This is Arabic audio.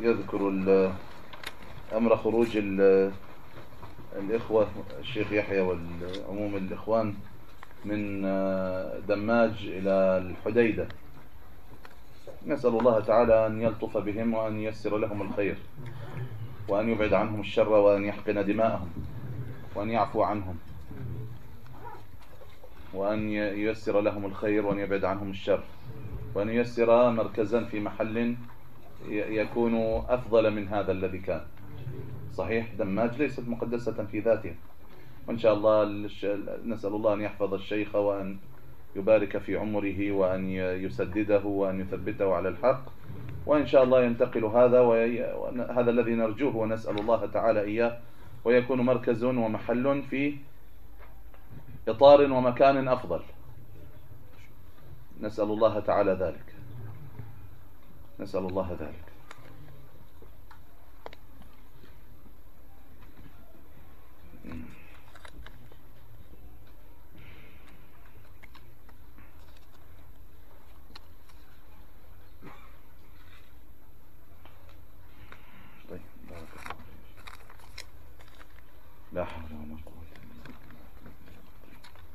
يذكر أمر خروج الإخوة الشيخ يحيى والعموم الإخوان من دماج إلى الحديدة. نسأل الله تعالى أن يلطف بهم وأن ييسر لهم الخير وأن يبعد عنهم الشر وأن يحقن دماءهم وأن يعفو عنهم وأن ييسر لهم الخير وأن يبعد عنهم الشر وأن ييسر مركزا في محل يكون أفضل من هذا الذي كان. صحيح دماج ليست مقدسة في ذاتها وإن شاء الله نسأل الله أن يحفظ الشيخ وأن يبارك في عمره وأن يسدده وأن يثبته على الحق. وإن شاء الله ينتقل هذا وهذا الذي نرجوه ونسأل الله تعالى إياه. ويكون مركز ومحل في إطار ومكان أفضل. نسأل الله تعالى ذلك. نسأل الله ذلك. طيب بارك الله لا حول ولا قوة